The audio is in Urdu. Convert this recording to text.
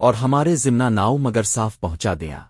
اور ہمارے ضمنا ناؤ مگر صاف پہنچا دیا۔